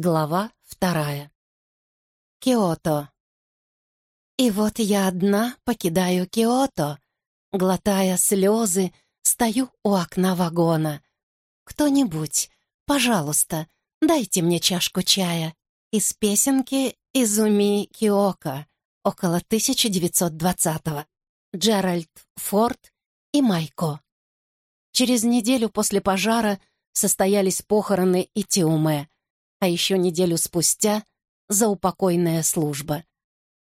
Глава вторая. Киото. И вот я одна покидаю Киото, глотая слезы, стою у окна вагона. Кто-нибудь, пожалуйста, дайте мне чашку чая. Из песенки «Изуми Киока» около 1920-го. Джеральд Форд и Майко. Через неделю после пожара состоялись похороны Итиуме — а еще неделю спустя — заупокойная служба.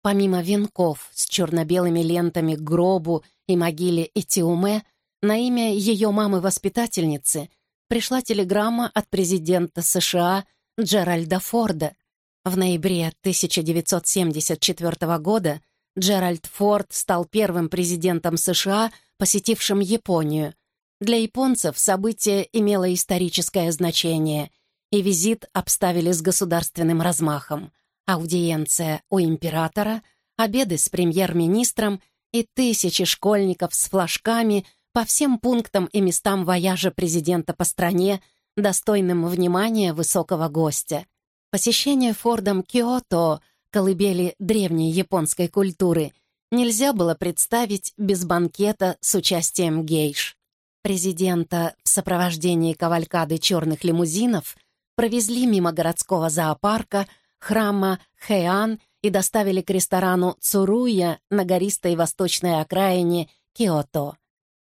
Помимо венков с черно-белыми лентами к гробу и могиле Этиуме, на имя ее мамы-воспитательницы пришла телеграмма от президента США Джеральда Форда. В ноябре 1974 года Джеральд Форд стал первым президентом США, посетившим Японию. Для японцев событие имело историческое значение — и визит обставили с государственным размахом. Аудиенция у императора, обеды с премьер-министром и тысячи школьников с флажками по всем пунктам и местам вояжа президента по стране, достойным внимания высокого гостя. Посещение Фордом Киото, колыбели древней японской культуры, нельзя было представить без банкета с участием гейш. Президента в сопровождении кавалькады черных лимузинов провезли мимо городского зоопарка, храма Хэан и доставили к ресторану Цуруя на гористой восточной окраине Киото.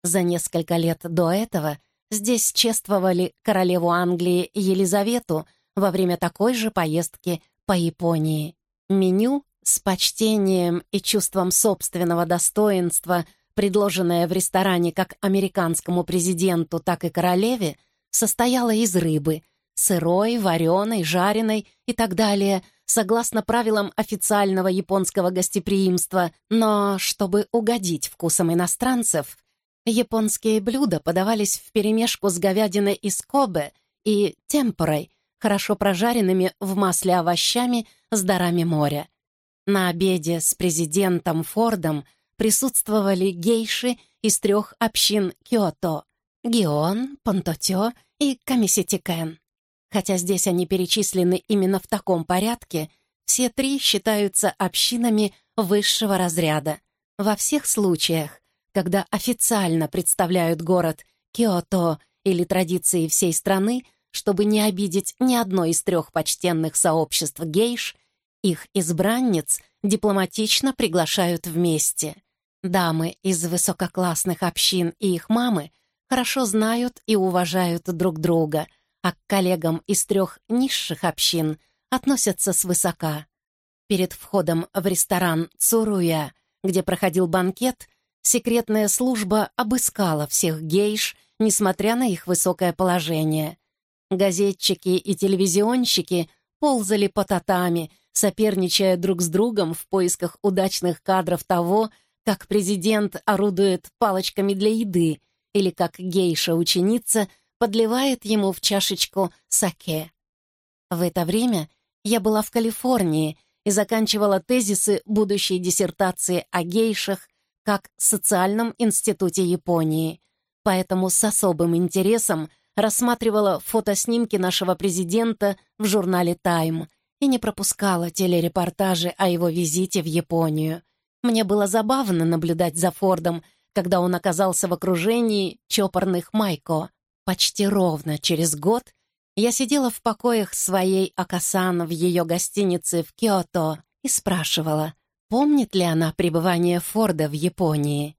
За несколько лет до этого здесь чествовали королеву Англии Елизавету во время такой же поездки по Японии. Меню с почтением и чувством собственного достоинства, предложенное в ресторане как американскому президенту, так и королеве, состояло из рыбы — сырой, вареной, жареной и так далее, согласно правилам официального японского гостеприимства, но чтобы угодить вкусам иностранцев, японские блюда подавались вперемешку с говядиной из Кобе и темпорой, хорошо прожаренными в масле овощами с дарами моря. На обеде с президентом Фордом присутствовали гейши из трех общин Киото — Гион, Понтотё и Камиситикен. Хотя здесь они перечислены именно в таком порядке, все три считаются общинами высшего разряда. Во всех случаях, когда официально представляют город Киото или традиции всей страны, чтобы не обидеть ни одно из трех почтенных сообществ гейш, их избранниц дипломатично приглашают вместе. Дамы из высококлассных общин и их мамы хорошо знают и уважают друг друга — а к коллегам из трех низших общин относятся свысока. Перед входом в ресторан «Цуруя», где проходил банкет, секретная служба обыскала всех гейш, несмотря на их высокое положение. Газетчики и телевизионщики ползали по татами, соперничая друг с другом в поисках удачных кадров того, как президент орудует палочками для еды или как гейша-ученица — подливает ему в чашечку саке. В это время я была в Калифорнии и заканчивала тезисы будущей диссертации о гейшах как социальном институте Японии, поэтому с особым интересом рассматривала фотоснимки нашего президента в журнале «Тайм» и не пропускала телерепортажи о его визите в Японию. Мне было забавно наблюдать за Фордом, когда он оказался в окружении чопорных майко. Почти ровно через год я сидела в покоях своей Акасан в ее гостинице в Киото и спрашивала, помнит ли она пребывание Форда в Японии.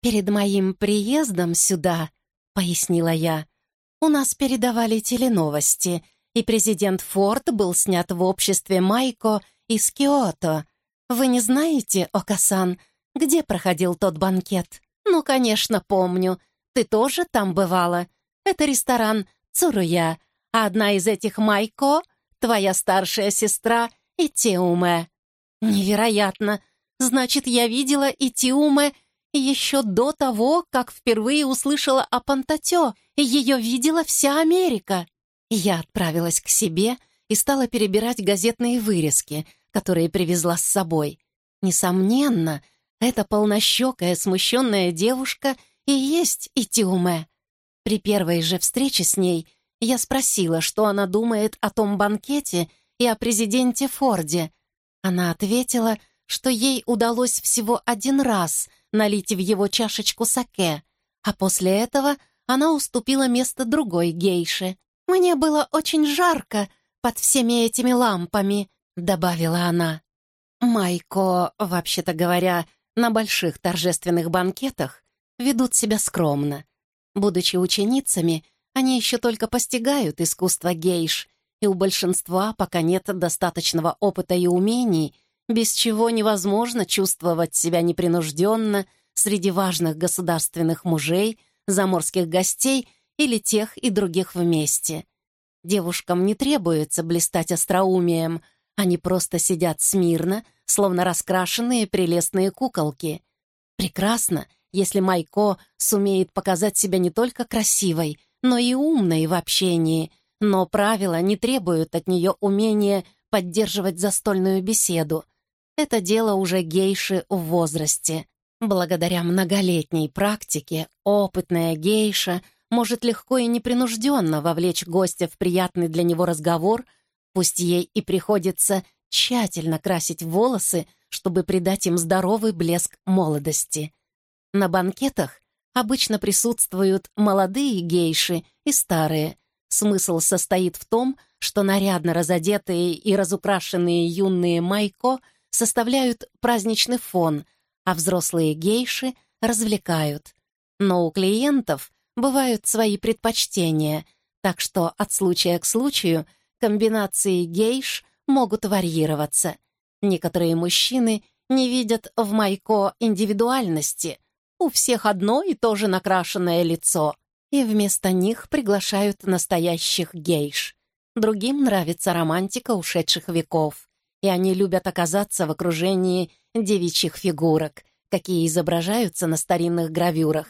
«Перед моим приездом сюда», — пояснила я, — «у нас передавали теленовости, и президент Форд был снят в обществе Майко из Киото. Вы не знаете, Окасан, где проходил тот банкет?» «Ну, конечно, помню. Ты тоже там бывала?» Это ресторан Цуруя, а одна из этих Майко — твоя старшая сестра Итиуме. Невероятно! Значит, я видела Итиуме еще до того, как впервые услышала о Пантатё, и ее видела вся Америка. Я отправилась к себе и стала перебирать газетные вырезки, которые привезла с собой. Несомненно, эта полнощекая, смущенная девушка и есть Итиуме. При первой же встрече с ней я спросила, что она думает о том банкете и о президенте Форде. Она ответила, что ей удалось всего один раз налить в его чашечку саке, а после этого она уступила место другой гейше. «Мне было очень жарко под всеми этими лампами», — добавила она. Майко, вообще-то говоря, на больших торжественных банкетах ведут себя скромно. Будучи ученицами, они еще только постигают искусство гейш, и у большинства пока нет достаточного опыта и умений, без чего невозможно чувствовать себя непринужденно среди важных государственных мужей, заморских гостей или тех и других вместе. Девушкам не требуется блистать остроумием, они просто сидят смирно, словно раскрашенные прелестные куколки. Прекрасно, если Майко сумеет показать себя не только красивой, но и умной в общении, но правила не требуют от нее умения поддерживать застольную беседу. Это дело уже гейши в возрасте. Благодаря многолетней практике опытная гейша может легко и непринужденно вовлечь гостя в приятный для него разговор, пусть ей и приходится тщательно красить волосы, чтобы придать им здоровый блеск молодости. На банкетах обычно присутствуют молодые гейши и старые. Смысл состоит в том, что нарядно разодетые и разукрашенные юные майко составляют праздничный фон, а взрослые гейши развлекают. Но у клиентов бывают свои предпочтения, так что от случая к случаю комбинации гейш могут варьироваться. Некоторые мужчины не видят в майко индивидуальности. У всех одно и то же накрашенное лицо, и вместо них приглашают настоящих гейш. Другим нравится романтика ушедших веков, и они любят оказаться в окружении девичьих фигурок, какие изображаются на старинных гравюрах.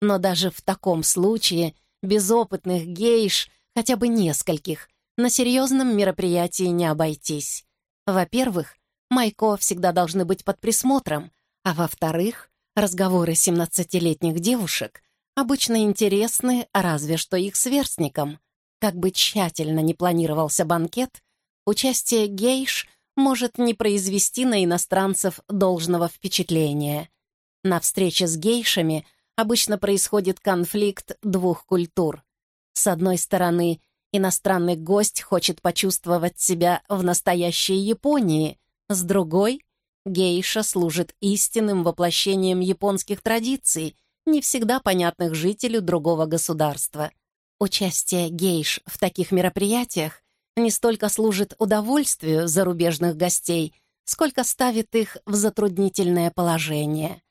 Но даже в таком случае безопытных гейш, хотя бы нескольких, на серьезном мероприятии не обойтись. Во-первых, Майко всегда должны быть под присмотром, а во-вторых, разговоры 17-летних девушек обычно интересны разве что их сверстникам. Как бы тщательно не планировался банкет, участие гейш может не произвести на иностранцев должного впечатления. На встрече с гейшами обычно происходит конфликт двух культур. С одной стороны, иностранный гость хочет почувствовать себя в настоящей Японии, с другой — гейша служит истинным воплощением японских традиций, не всегда понятных жителю другого государства. Участие гейш в таких мероприятиях не столько служит удовольствию зарубежных гостей, сколько ставит их в затруднительное положение.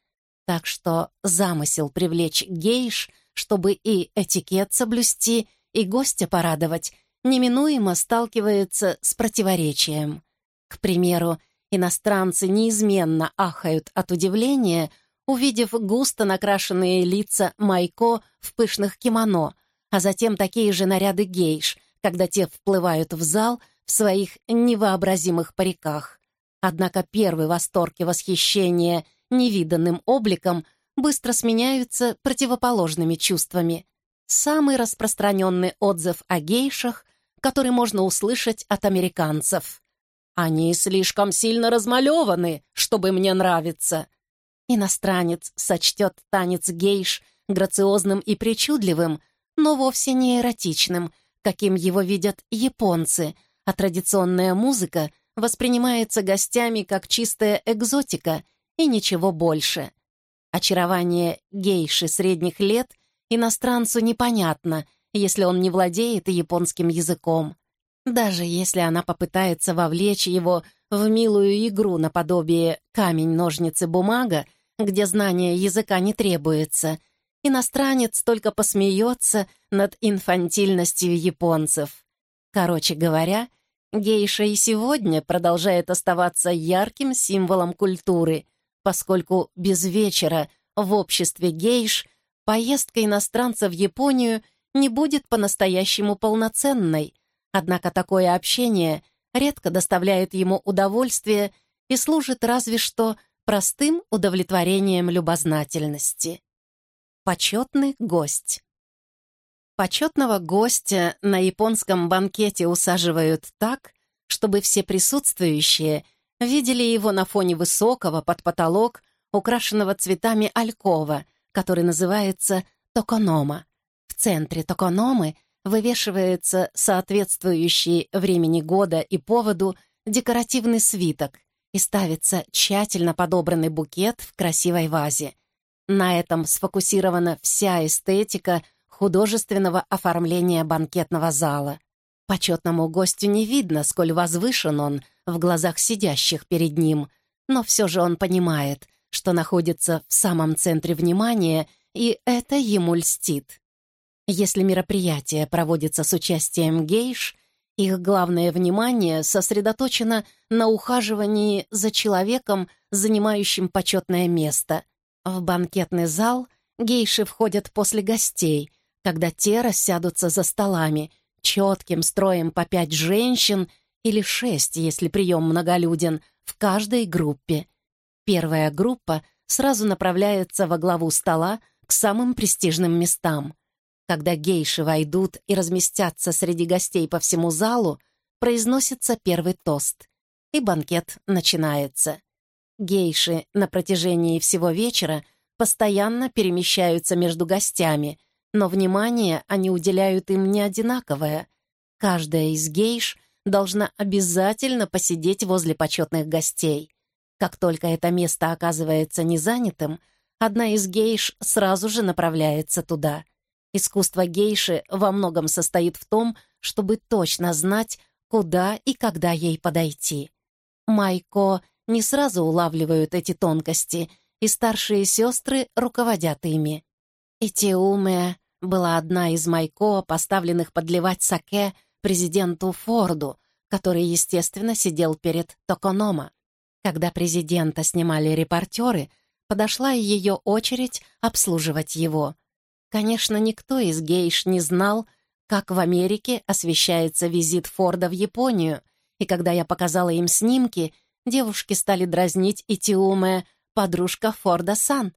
Так что замысел привлечь гейш, чтобы и этикет соблюсти, и гостя порадовать, неминуемо сталкивается с противоречием. К примеру, иностранцы неизменно ахают от удивления, увидев густо накрашенные лица Майко в пышных кимоно, а затем такие же наряды гейш — когда те вплывают в зал в своих невообразимых париках. Однако первый восторг и восхищение невиданным обликом быстро сменяются противоположными чувствами. Самый распространенный отзыв о гейшах, который можно услышать от американцев. «Они слишком сильно размалеваны, чтобы мне нравиться». Иностранец сочтет танец гейш грациозным и причудливым, но вовсе не эротичным — каким его видят японцы, а традиционная музыка воспринимается гостями как чистая экзотика и ничего больше. Очарование гейши средних лет иностранцу непонятно, если он не владеет японским языком. Даже если она попытается вовлечь его в милую игру наподобие камень-ножницы-бумага, где знание языка не требуется, иностранец только посмеется над инфантильностью японцев. Короче говоря, гейша и сегодня продолжает оставаться ярким символом культуры, поскольку без вечера в обществе гейш поездка иностранца в Японию не будет по-настоящему полноценной, однако такое общение редко доставляет ему удовольствие и служит разве что простым удовлетворением любознательности. Почетный гость. Почетного гостя на японском банкете усаживают так, чтобы все присутствующие видели его на фоне высокого под потолок, украшенного цветами алькова, который называется токонома. В центре токономы вывешивается соответствующий времени года и поводу декоративный свиток и ставится тщательно подобранный букет в красивой вазе. На этом сфокусирована вся эстетика художественного оформления банкетного зала. Почетному гостю не видно, сколь возвышен он в глазах сидящих перед ним, но все же он понимает, что находится в самом центре внимания, и это ему льстит. Если мероприятие проводится с участием гейш, их главное внимание сосредоточено на ухаживании за человеком, занимающим почетное место. В банкетный зал гейши входят после гостей, когда те рассядутся за столами, четким строем по пять женщин или шесть, если прием многолюден, в каждой группе. Первая группа сразу направляется во главу стола к самым престижным местам. Когда гейши войдут и разместятся среди гостей по всему залу, произносится первый тост, и банкет начинается. Гейши на протяжении всего вечера постоянно перемещаются между гостями, но внимание они уделяют им не одинаковое. Каждая из гейш должна обязательно посидеть возле почетных гостей. Как только это место оказывается незанятым, одна из гейш сразу же направляется туда. Искусство гейши во многом состоит в том, чтобы точно знать, куда и когда ей подойти. Майко не сразу улавливают эти тонкости, и старшие сестры руководят ими. Этиумия была одна из Майко, поставленных подливать саке президенту Форду, который, естественно, сидел перед Токонома. Когда президента снимали репортеры, подошла ее очередь обслуживать его. Конечно, никто из гейш не знал, как в Америке освещается визит Форда в Японию, и когда я показала им снимки, девушки стали дразнить Итиуме «подружка Форда Сан».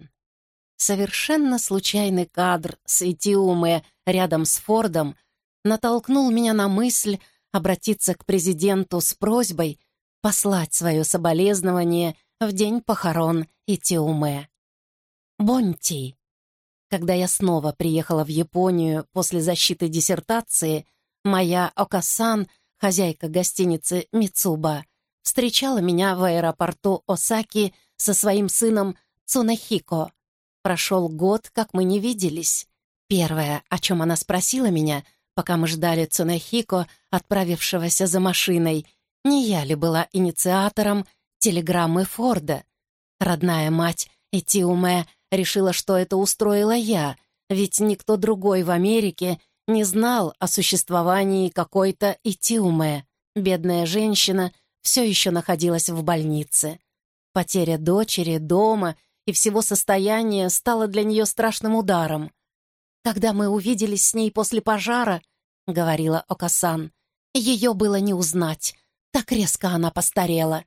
Совершенно случайный кадр с Итиуме рядом с Фордом натолкнул меня на мысль обратиться к президенту с просьбой послать свое соболезнование в день похорон Итиуме. Бонти. Когда я снова приехала в Японию после защиты диссертации, моя Окасан, хозяйка гостиницы Мицуба, встречала меня в аэропорту Осаки со своим сыном Цунахико. Прошел год, как мы не виделись. Первое, о чем она спросила меня, пока мы ждали Цунахико, отправившегося за машиной, не я ли была инициатором телеграммы Форда. Родная мать Этиуме решила, что это устроила я, ведь никто другой в Америке не знал о существовании какой-то Этиуме. Бедная женщина все еще находилась в больнице. Потеря дочери, дома и всего состояния стала для нее страшным ударом. «Когда мы увиделись с ней после пожара», — говорила Окасан, — «ее было не узнать. Так резко она постарела.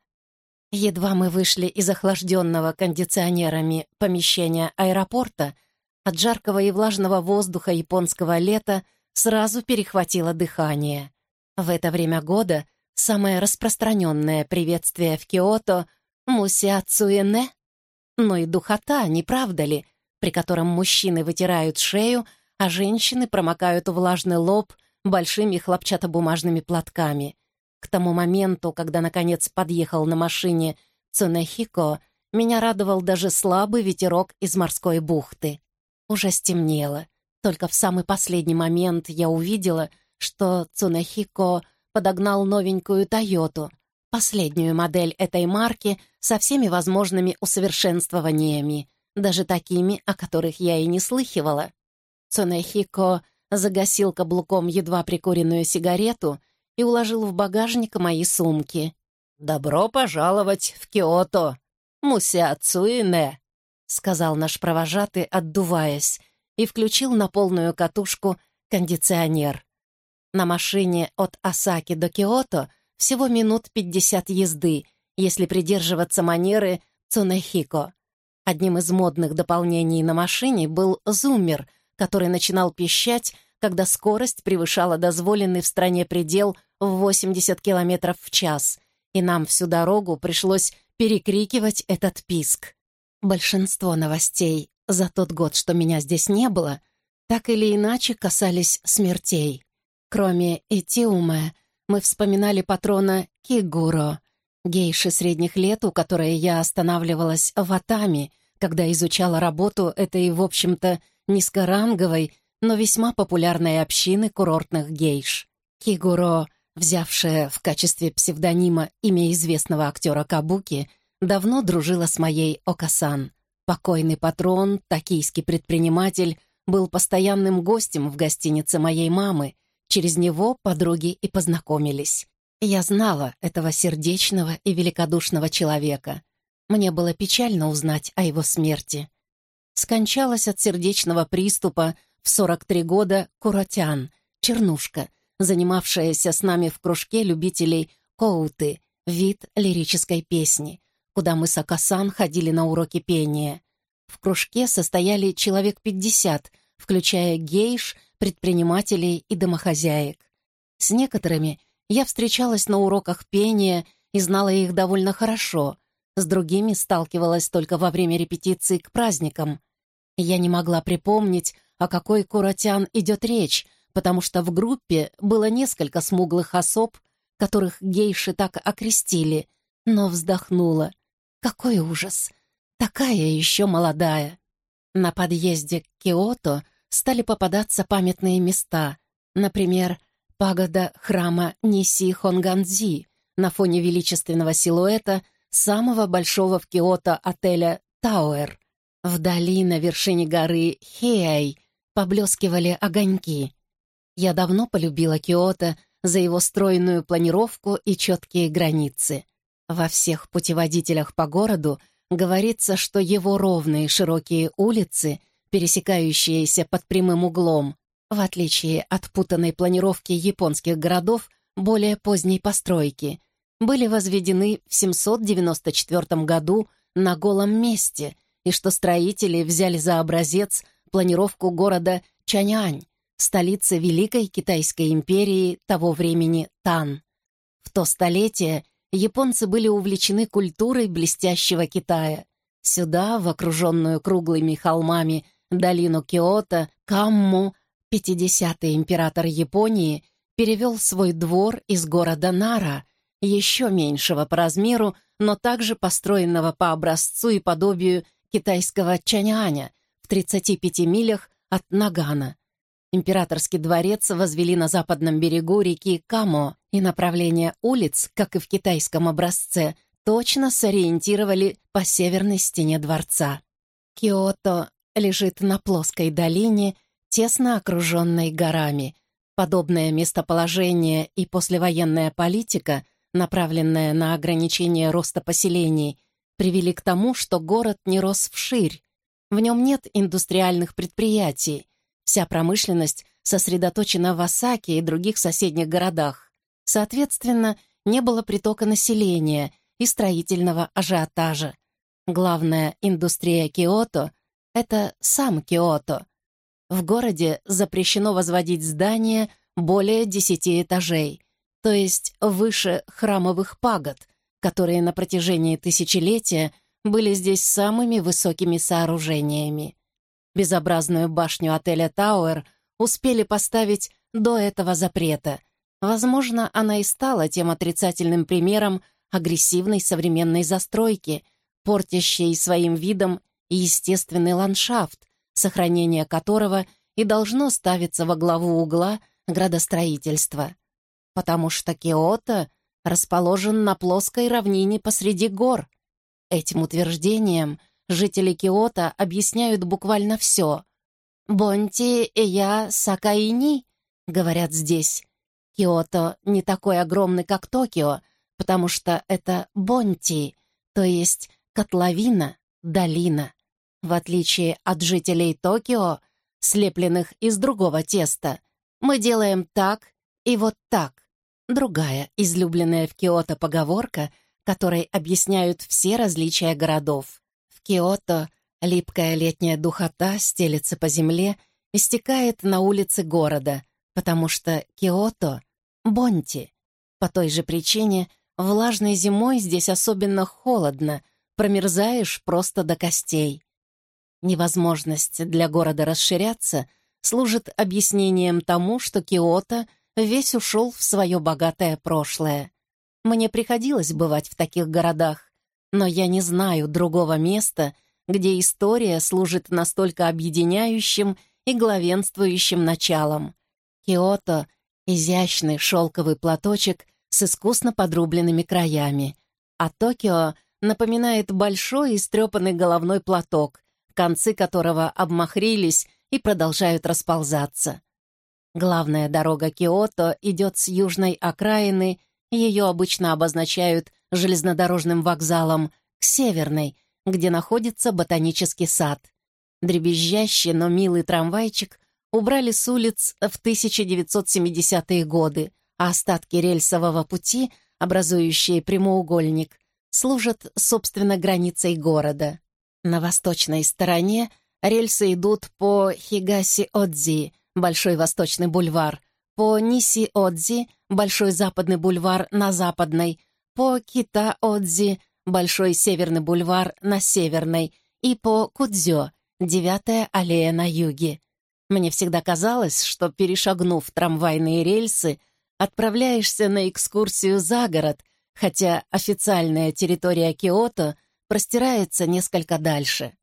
Едва мы вышли из охлажденного кондиционерами помещения аэропорта, от жаркого и влажного воздуха японского лета сразу перехватило дыхание. В это время года самое распространенное приветствие в Киото — «мусиацуэне». Но и духота, не правда ли, при котором мужчины вытирают шею, а женщины промокают влажный лоб большими хлопчатобумажными платками — к тому моменту, когда, наконец, подъехал на машине Цунэхико, меня радовал даже слабый ветерок из морской бухты. Уже стемнело. Только в самый последний момент я увидела, что Цунэхико подогнал новенькую «Тойоту», последнюю модель этой марки со всеми возможными усовершенствованиями, даже такими, о которых я и не слыхивала. Цунэхико загасил каблуком едва прикуренную сигарету — и уложил в багажник мои сумки. «Добро пожаловать в Киото, мусяцуине», — сказал наш провожатый, отдуваясь, и включил на полную катушку кондиционер. На машине от Осаки до Киото всего минут пятьдесят езды, если придерживаться манеры Цунэхико. Одним из модных дополнений на машине был зуммер, который начинал пищать, когда скорость превышала дозволенный в стране предел в 80 километров в час, и нам всю дорогу пришлось перекрикивать этот писк. Большинство новостей за тот год, что меня здесь не было, так или иначе касались смертей. Кроме Этиума, мы вспоминали патрона Кигуро, гейши средних лет, у которой я останавливалась в Атами, когда изучала работу этой, в общем-то, низкоранговой, но весьма популярной общины курортных гейш. Кигуро, взявшая в качестве псевдонима имя известного актера Кабуки, давно дружила с моей Окасан. Покойный патрон, токийский предприниматель, был постоянным гостем в гостинице моей мамы. Через него подруги и познакомились. Я знала этого сердечного и великодушного человека. Мне было печально узнать о его смерти. Скончалась от сердечного приступа в 43 года Куротян, чернушка, занимавшаяся с нами в кружке любителей коуты, вид лирической песни, куда мы с Акасан ходили на уроки пения. В кружке состояли человек 50, включая гейш, предпринимателей и домохозяек. С некоторыми я встречалась на уроках пения и знала их довольно хорошо, с другими сталкивалась только во время репетиции к праздникам. Я не могла припомнить, о какой Куратян идет речь, потому что в группе было несколько смуглых особ, которых гейши так окрестили, но вздохнула. Какой ужас! Такая еще молодая. На подъезде к Киото стали попадаться памятные места, например, пагода храма Ниси Хонганзи на фоне величественного силуэта самого большого в Киото отеля Тауэр. Вдали на вершине горы Хеай поблескивали огоньки. Я давно полюбила Киото за его стройную планировку и четкие границы. Во всех путеводителях по городу говорится, что его ровные широкие улицы, пересекающиеся под прямым углом, в отличие от путанной планировки японских городов более поздней постройки, были возведены в 794 году на голом месте, и что строители взяли за образец планировку города Чаньань, столицы Великой Китайской империи того времени Тан. В то столетие японцы были увлечены культурой блестящего Китая. Сюда, в окруженную круглыми холмами долину Киото, Камму, 50-й император Японии перевел свой двор из города Нара, еще меньшего по размеру, но также построенного по образцу и подобию китайского Чаняня в 35 милях от Нагана. Императорский дворец возвели на западном берегу реки Камо, и направление улиц, как и в китайском образце, точно сориентировали по северной стене дворца. Киото лежит на плоской долине, тесно окруженной горами. Подобное местоположение и послевоенная политика, направленная на ограничение роста поселений, привели к тому, что город не рос вширь. В нем нет индустриальных предприятий. Вся промышленность сосредоточена в Осаке и других соседних городах. Соответственно, не было притока населения и строительного ажиотажа. Главная индустрия Киото — это сам Киото — в городе запрещено возводить здания более десяти этажей, то есть выше храмовых пагод, которые на протяжении тысячелетия были здесь самыми высокими сооружениями. Безобразную башню отеля «Тауэр» успели поставить до этого запрета. Возможно, она и стала тем отрицательным примером агрессивной современной застройки, портящей своим видом естественный ландшафт, сохранение которого и должно ставиться во главу угла градостроительства. Потому что Киото расположен на плоской равнине посреди гор. Этим утверждением жители Киото объясняют буквально все. «Бонти и я Сакаини», — говорят здесь. Киото не такой огромный, как Токио, потому что это Бонти, то есть котловина, долина. В отличие от жителей Токио, слепленных из другого теста, мы делаем так и вот так. Другая излюбленная в Киото поговорка, которой объясняют все различия городов. В Киото липкая летняя духота стелется по земле и стекает на улицы города, потому что Киото — Бонти, По той же причине влажной зимой здесь особенно холодно, промерзаешь просто до костей. Невозможность для города расширяться служит объяснением тому, что Киото весь ушел в свое богатое прошлое. Мне приходилось бывать в таких городах, но я не знаю другого места, где история служит настолько объединяющим и главенствующим началом. Киото — изящный шелковый платочек с искусно подрубленными краями, а Токио напоминает большой истрепанный головной платок, концы которого обмахрились и продолжают расползаться. Главная дорога Киото идет с южной окраины, ее обычно обозначают железнодорожным вокзалом, к северной, где находится ботанический сад. Дребезжащий, но милый трамвайчик убрали с улиц в 1970-е годы, а остатки рельсового пути, образующие прямоугольник, служат, собственно, границей города. На восточной стороне рельсы идут по Хигаси-Одзи, Большой Восточный бульвар, по Ниси-Одзи, Большой Западный бульвар на Западной, по Кита-Одзи, Большой Северный бульвар на Северной и по Кудзё, Девятая аллея на юге. Мне всегда казалось, что, перешагнув трамвайные рельсы, отправляешься на экскурсию за город, хотя официальная территория Киото простирается несколько дальше.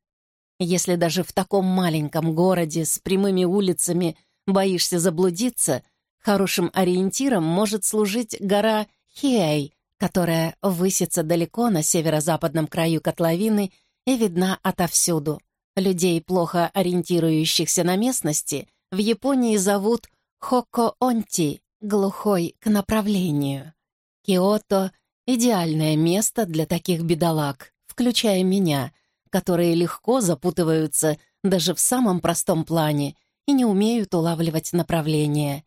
Если даже в таком маленьком городе с прямыми улицами боишься заблудиться, хорошим ориентиром может служить гора Хиэй, которая высится далеко на северо-западном краю котловины и видна отовсюду. Людей, плохо ориентирующихся на местности, в Японии зовут Хокко-Онти, глухой к направлению. Киото — идеальное место для таких бедолаг, включая меня, которые легко запутываются даже в самом простом плане и не умеют улавливать направление.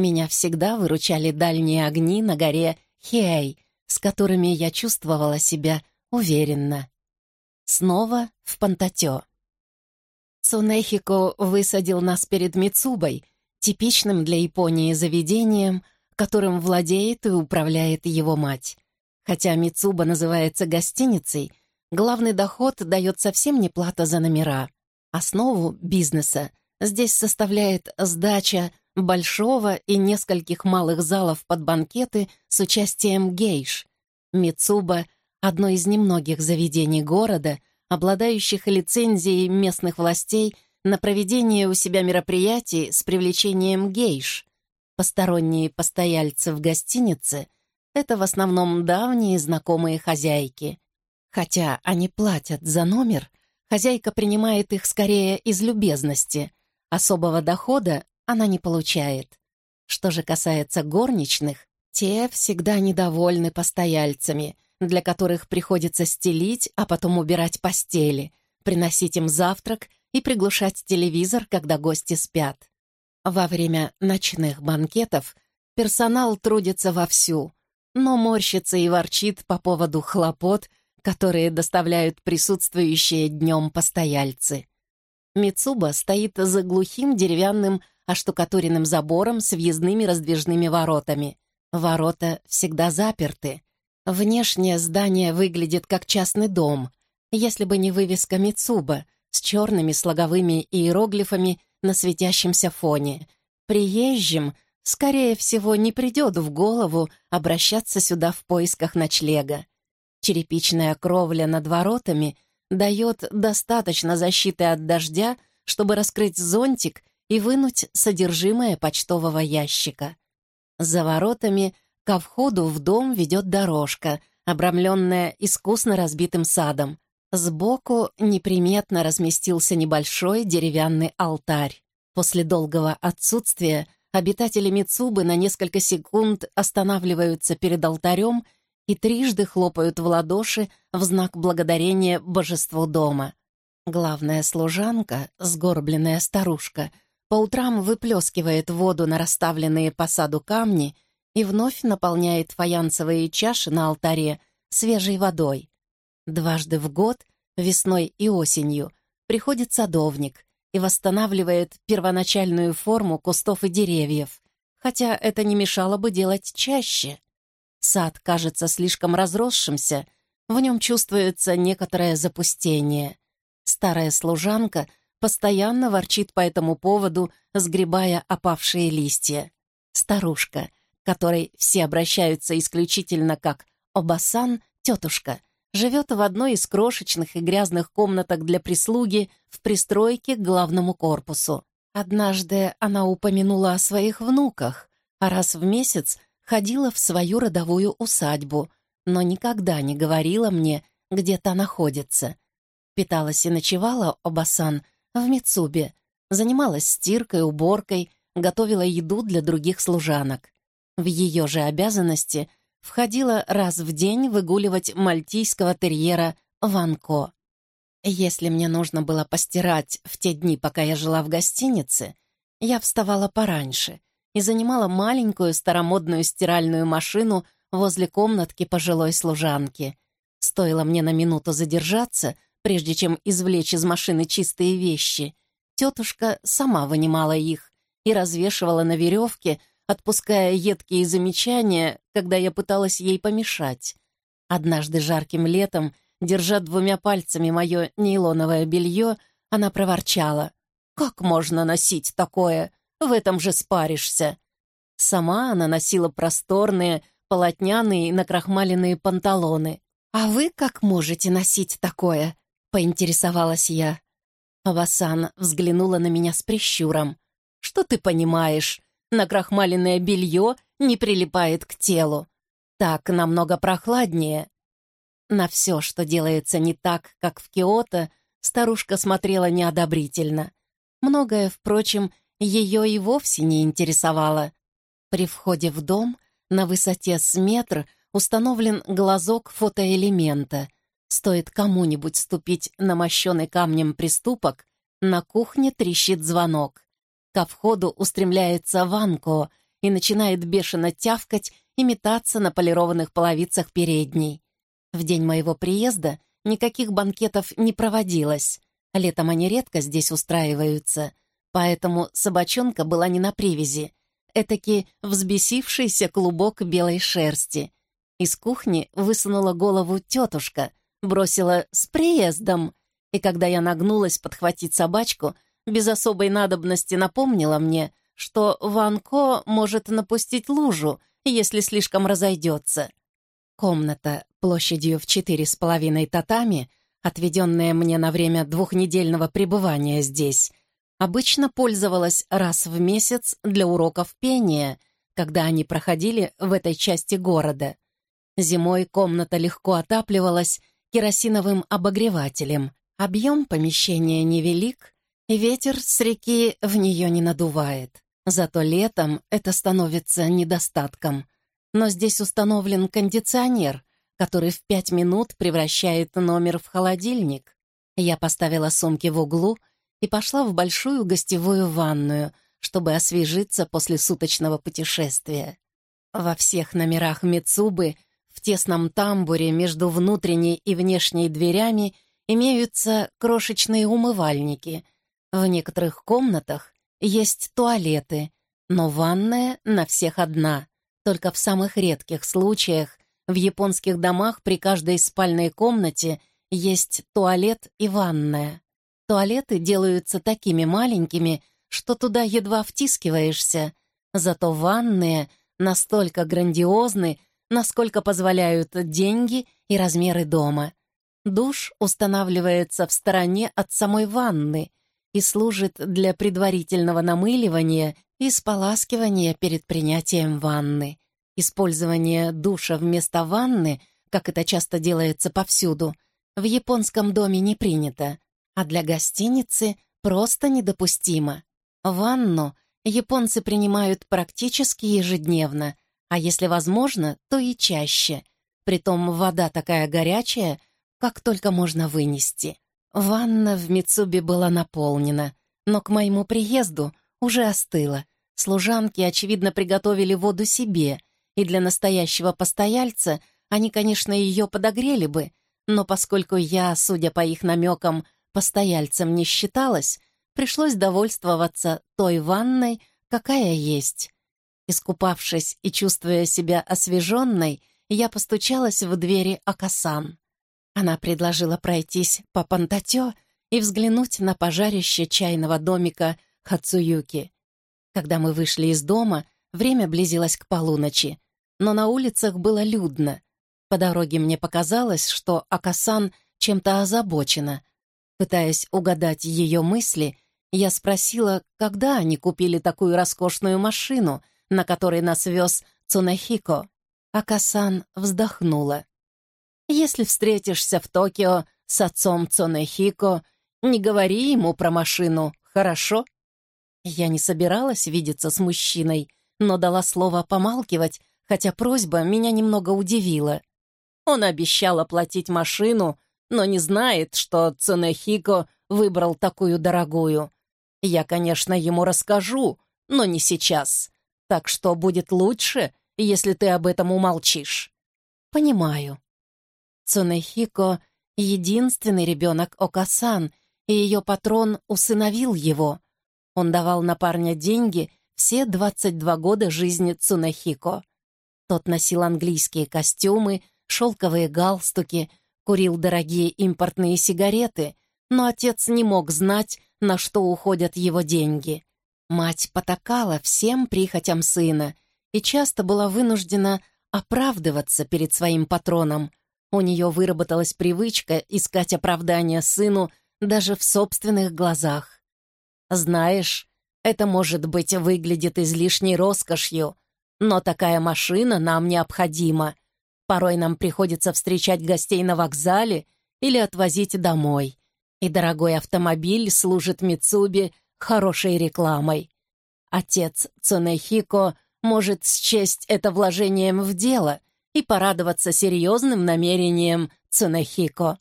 Меня всегда выручали дальние огни на горе Хиэй, с которыми я чувствовала себя уверенно. Снова в Пантатё. Цунэхико высадил нас перед Мицубой, типичным для Японии заведением, которым владеет и управляет его мать. Хотя Мицуба называется гостиницей, главный доход дает совсем не плата за номера. Основу бизнеса здесь составляет сдача большого и нескольких малых залов под банкеты с участием гейш. Мицуба — одно из немногих заведений города, обладающих лицензией местных властей на проведение у себя мероприятий с привлечением гейш. Посторонние постояльцы в гостинице — это в основном давние знакомые хозяйки. Хотя они платят за номер, хозяйка принимает их скорее из любезности. Особого дохода она не получает. Что же касается горничных, те всегда недовольны постояльцами, для которых приходится стелить, а потом убирать постели, приносить им завтрак и приглушать телевизор, когда гости спят. Во время ночных банкетов персонал трудится вовсю, но морщится и ворчит по поводу хлопот, которые доставляют присутствующие днем постояльцы. Мицуба стоит за глухим деревянным оштукатуренным забором с въездными раздвижными воротами. Ворота всегда заперты. Внешнее здание выглядит как частный дом, если бы не вывеска Мицуба с черными слоговыми иероглифами на светящемся фоне. Приезжим, скорее всего, не придет в голову обращаться сюда в поисках ночлега. Черепичная кровля над воротами дает достаточно защиты от дождя, чтобы раскрыть зонтик и вынуть содержимое почтового ящика. За воротами ко входу в дом ведет дорожка, обрамленная искусно разбитым садом. Сбоку неприметно разместился небольшой деревянный алтарь. После долгого отсутствия обитатели Мицубы на несколько секунд останавливаются перед алтарем и трижды хлопают в ладоши в знак благодарения божеству дома. Главная служанка, сгорбленная старушка, по утрам выплескивает воду на расставленные по саду камни и вновь наполняет фаянсовые чаши на алтаре свежей водой. Дважды в год, весной и осенью, приходит садовник и восстанавливает первоначальную форму кустов и деревьев, хотя это не мешало бы делать чаще. Сад кажется слишком разросшимся, в нем чувствуется некоторое запустение. Старая служанка постоянно ворчит по этому поводу, сгребая опавшие листья. Старушка, которой все обращаются исключительно как «обасан», тетушка, живет в одной из крошечных и грязных комнаток для прислуги в пристройке к главному корпусу. Однажды она упомянула о своих внуках, а раз в месяц ходила в свою родовую усадьбу, но никогда не говорила мне, где та находится. Питалась и ночевала Обасан в Мицубе, занималась стиркой, уборкой, готовила еду для других служанок. В ее же обязанности входило раз в день выгуливать мальтийского терьера Ванко. Если мне нужно было постирать в те дни, пока я жила в гостинице, я вставала пораньше и занимала маленькую старомодную стиральную машину возле комнатки пожилой служанки. Стоило мне на минуту задержаться, прежде чем извлечь из машины чистые вещи, тетушка сама вынимала их и развешивала на веревке, отпуская едкие замечания, когда я пыталась ей помешать. Однажды жарким летом, держа двумя пальцами мое нейлоновое белье, она проворчала. «Как можно носить такое? В этом же спаришься». Сама она носила просторные, полотняные накрахмаленные панталоны. «А вы как можете носить такое?» — поинтересовалась я. Авасан взглянула на меня с прищуром. «Что ты понимаешь? Накрахмаленное белье не прилипает к телу. Так намного прохладнее». На все, что делается не так, как в Киото, старушка смотрела неодобрительно. Многое, впрочем, ее и вовсе не интересовало. При входе в дом на высоте с метр установлен глазок фотоэлемента. Стоит кому-нибудь ступить на мощенный камнем приступок, на кухне трещит звонок. Ко входу устремляется Ванко и начинает бешено тявкать и метаться на полированных половицах передней. В день моего приезда никаких банкетов не проводилось. Летом они редко здесь устраиваются. Поэтому собачонка была не на привязи. Этакий взбесившийся клубок белой шерсти. Из кухни высунула голову тетушка, бросила «с приездом!» И когда я нагнулась подхватить собачку, без особой надобности напомнила мне, что Ванко может напустить лужу, если слишком разойдется. Комната площадью в четыре с половиной татами, отведенная мне на время двухнедельного пребывания здесь, обычно пользовалась раз в месяц для уроков пения, когда они проходили в этой части города. Зимой комната легко отапливалась керосиновым обогревателем. Объем помещения невелик, и ветер с реки в нее не надувает. Зато летом это становится недостатком. Но здесь установлен кондиционер, который в пять минут превращает номер в холодильник. Я поставила сумки в углу — и пошла в большую гостевую ванную, чтобы освежиться после суточного путешествия. Во всех номерах Мицубы в тесном тамбуре между внутренней и внешней дверями имеются крошечные умывальники. В некоторых комнатах есть туалеты, но ванная на всех одна. Только в самых редких случаях в японских домах при каждой спальной комнате есть туалет и ванная. Туалеты делаются такими маленькими, что туда едва втискиваешься, зато ванные настолько грандиозны, насколько позволяют деньги и размеры дома. Душ устанавливается в стороне от самой ванны и служит для предварительного намыливания и споласкивания перед принятием ванны. Использование душа вместо ванны, как это часто делается повсюду, в японском доме не принято а для гостиницы просто недопустимо. Ванну японцы принимают практически ежедневно, а если возможно, то и чаще. Притом вода такая горячая, как только можно вынести. Ванна в Мицубе была наполнена, но к моему приезду уже остыла. Служанки, очевидно, приготовили воду себе, и для настоящего постояльца они, конечно, ее подогрели бы, но поскольку я, судя по их намекам, постояльцем не считалась, пришлось довольствоваться той ванной, какая есть. Искупавшись и чувствуя себя освеженной, я постучалась в двери Акасан. Она предложила пройтись по Пантатё и взглянуть на пожарище чайного домика Хацуюки. Когда мы вышли из дома, время близилось к полуночи, но на улицах было людно. По дороге мне показалось, что Акасан чем-то озабочена. Пытаясь угадать ее мысли, я спросила, когда они купили такую роскошную машину, на которой нас вез Цунахико. Акасан вздохнула. «Если встретишься в Токио с отцом Цунахико, не говори ему про машину, хорошо?» Я не собиралась видеться с мужчиной, но дала слово помалкивать, хотя просьба меня немного удивила. Он обещал оплатить машину, но не знает, что Цунехико выбрал такую дорогую. Я, конечно, ему расскажу, но не сейчас. Так что будет лучше, если ты об этом умолчишь. Понимаю. Цунехико — единственный ребенок Окасан, и ее патрон усыновил его. Он давал на парня деньги все 22 года жизни Цунехико. Тот носил английские костюмы, шелковые галстуки, курил дорогие импортные сигареты, но отец не мог знать, на что уходят его деньги. Мать потакала всем прихотям сына и часто была вынуждена оправдываться перед своим патроном. У нее выработалась привычка искать оправдания сыну даже в собственных глазах. «Знаешь, это, может быть, выглядит излишней роскошью, но такая машина нам необходима. Порой нам приходится встречать гостей на вокзале или отвозить домой и дорогой автомобиль служит Мицуби хорошей рекламой. Отец Цунэхико может счесть это вложением в дело и порадоваться серьезным намерением Цунэхико.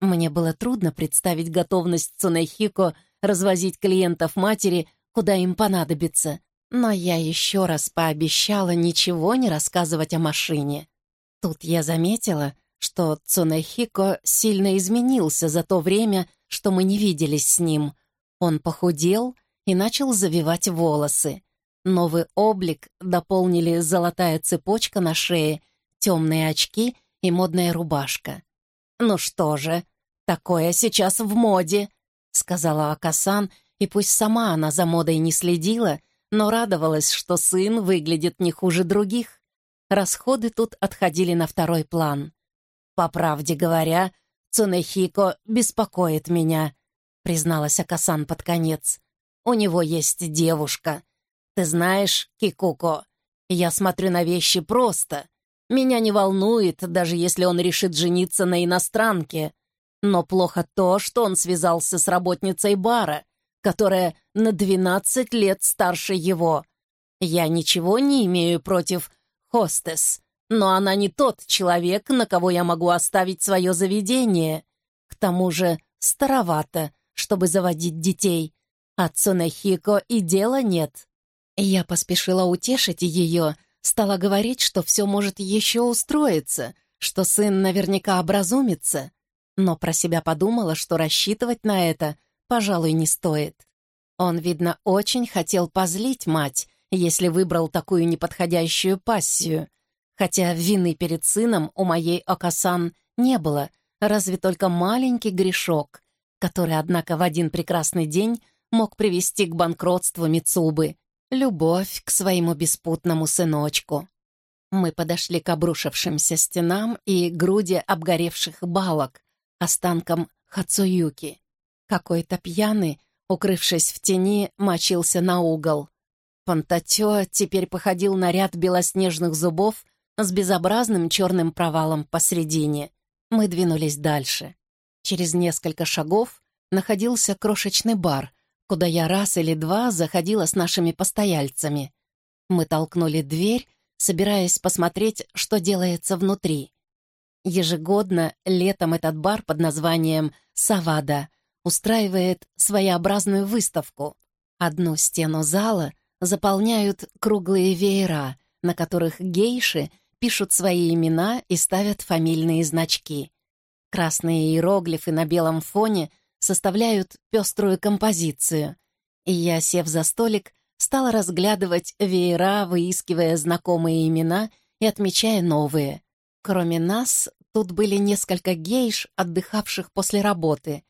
Мне было трудно представить готовность Цунэхико развозить клиентов матери, куда им понадобится, но я еще раз пообещала ничего не рассказывать о машине. Тут я заметила, что Цунэхико сильно изменился за то время, что мы не виделись с ним. Он похудел и начал завивать волосы. Новый облик дополнили золотая цепочка на шее, темные очки и модная рубашка. «Ну что же, такое сейчас в моде», — сказала Акасан, и пусть сама она за модой не следила, но радовалась, что сын выглядит не хуже других. Расходы тут отходили на второй план. «По правде говоря, Цунэхико беспокоит меня», — призналась Акасан под конец. «У него есть девушка. Ты знаешь, Кикуко, я смотрю на вещи просто. Меня не волнует, даже если он решит жениться на иностранке. Но плохо то, что он связался с работницей бара, которая на 12 лет старше его. Я ничего не имею против хостес, но она не тот человек, на кого я могу оставить свое заведение. К тому же старовато, чтобы заводить детей. А Цунэхико и дела нет. Я поспешила утешить ее, стала говорить, что все может еще устроиться, что сын наверняка образумится, но про себя подумала, что рассчитывать на это, пожалуй, не стоит. Он, видно, очень хотел позлить мать, если выбрал такую неподходящую пассию — хотя вины перед сыном у моей Окасан не было, разве только маленький грешок, который, однако, в один прекрасный день мог привести к банкротству Мицубы, любовь к своему беспутному сыночку. Мы подошли к обрушившимся стенам и груди обгоревших балок, останкам Хацуюки. Какой-то пьяный, укрывшись в тени, мочился на угол. Пантатё теперь походил на ряд белоснежных зубов с безобразным черным провалом посредине. Мы двинулись дальше. Через несколько шагов находился крошечный бар, куда я раз или два заходила с нашими постояльцами. Мы толкнули дверь, собираясь посмотреть, что делается внутри. Ежегодно летом этот бар под названием «Савада» устраивает своеобразную выставку. Одну стену зала заполняют круглые веера, на которых гейши пишут свои имена и ставят фамильные значки. Красные иероглифы на белом фоне составляют пеструю композицию. И я, сев за столик, стала разглядывать веера, выискивая знакомые имена и отмечая новые. Кроме нас, тут были несколько гейш, отдыхавших после работы.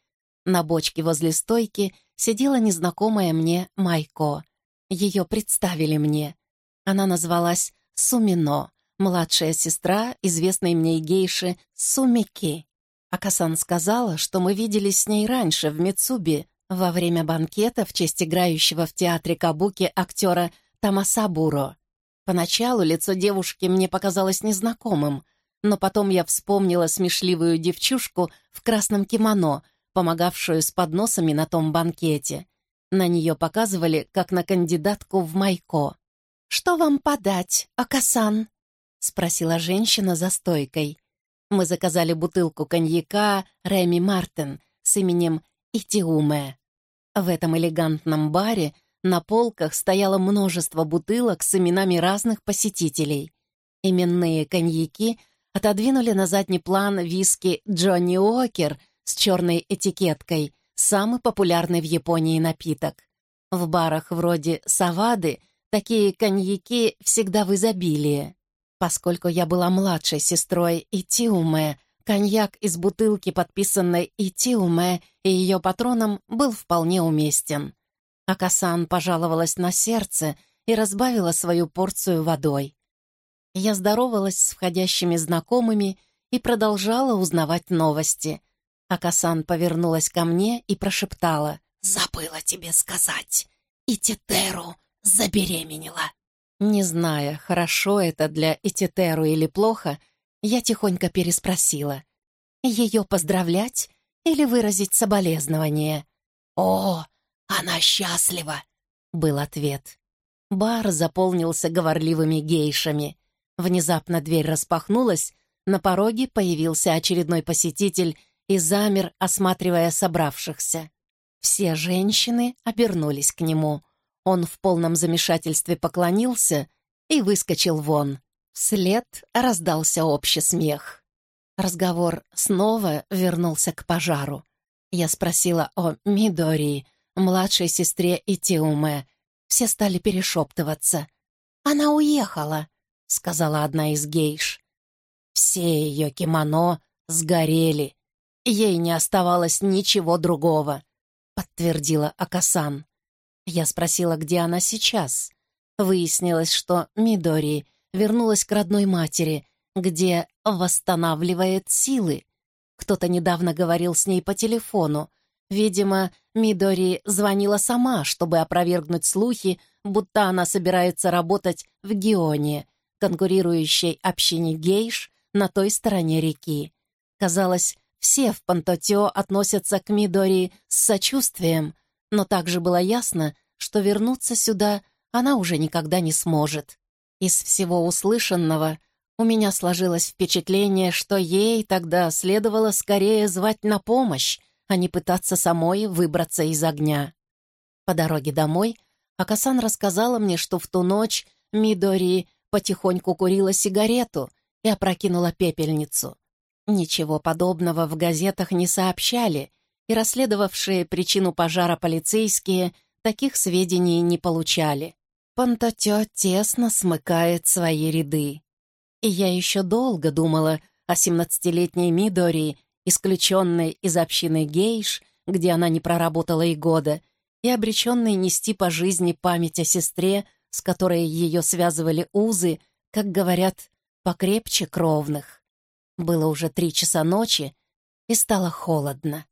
На бочке возле стойки сидела незнакомая мне Майко. Ее представили мне. Она назвалась Сумино, младшая сестра известной мне гейши Сумики. Акасан сказала, что мы виделись с ней раньше в Мицуби во время банкета в честь играющего в театре Кабуки актера Тамасабуро. Поначалу лицо девушки мне показалось незнакомым, но потом я вспомнила смешливую девчушку в красном кимоно, помогавшую с подносами на том банкете. На нее показывали, как на кандидатку в майко. «Что вам подать, Акасан?» — спросила женщина за стойкой. Мы заказали бутылку коньяка Реми Мартен с именем Итиуме. В этом элегантном баре на полках стояло множество бутылок с именами разных посетителей. Именные коньяки отодвинули на задний план виски Джонни Уокер с черной этикеткой, самый популярный в Японии напиток. В барах вроде «Савады» такие коньяки всегда в изобилии. Поскольку я была младшей сестрой Итиуме, коньяк из бутылки, подписанной Итиуме и ее патроном, был вполне уместен. Акасан пожаловалась на сердце и разбавила свою порцию водой. Я здоровалась с входящими знакомыми и продолжала узнавать новости. Акасан повернулась ко мне и прошептала. «Забыла тебе сказать. Ититеру забеременела». Не зная, хорошо это для Ититеру или плохо, я тихонько переспросила. «Ее поздравлять или выразить соболезнование?» «О, она счастлива!» — был ответ. Бар заполнился говорливыми гейшами. Внезапно дверь распахнулась, на пороге появился очередной посетитель и замер, осматривая собравшихся. Все женщины обернулись к нему. Он в полном замешательстве поклонился и выскочил вон. Вслед раздался общий смех. Разговор снова вернулся к пожару. Я спросила о Мидории, младшей сестре Итиуме. Все стали перешептываться. «Она уехала», — сказала одна из гейш. Все ее кимоно сгорели. Ей не оставалось ничего другого, подтвердила Акасан. Я спросила, где она сейчас. Выяснилось, что Мидори вернулась к родной матери, где восстанавливает силы. Кто-то недавно говорил с ней по телефону. Видимо, Мидори звонила сама, чтобы опровергнуть слухи, будто она собирается работать в Геоне, конкурирующей общине гейш на той стороне реки. Казалось, все в Пантотео относятся к Мидори с сочувствием, но также было ясно, что вернуться сюда она уже никогда не сможет. Из всего услышанного у меня сложилось впечатление, что ей тогда следовало скорее звать на помощь, а не пытаться самой выбраться из огня. По дороге домой Акасан рассказала мне, что в ту ночь Мидори потихоньку курила сигарету и опрокинула пепельницу. Ничего подобного в газетах не сообщали, и расследовавшие причину пожара полицейские таких сведений не получали. Пантатё тесно смыкает свои ряды. И я еще долго думала о семнадцатилетней Мидори, исключенной из общины гейш, где она не проработала и года, и обреченной нести по жизни память о сестре, с которой ее связывали узы, как говорят, покрепче кровных. Было уже три часа ночи, и стало холодно.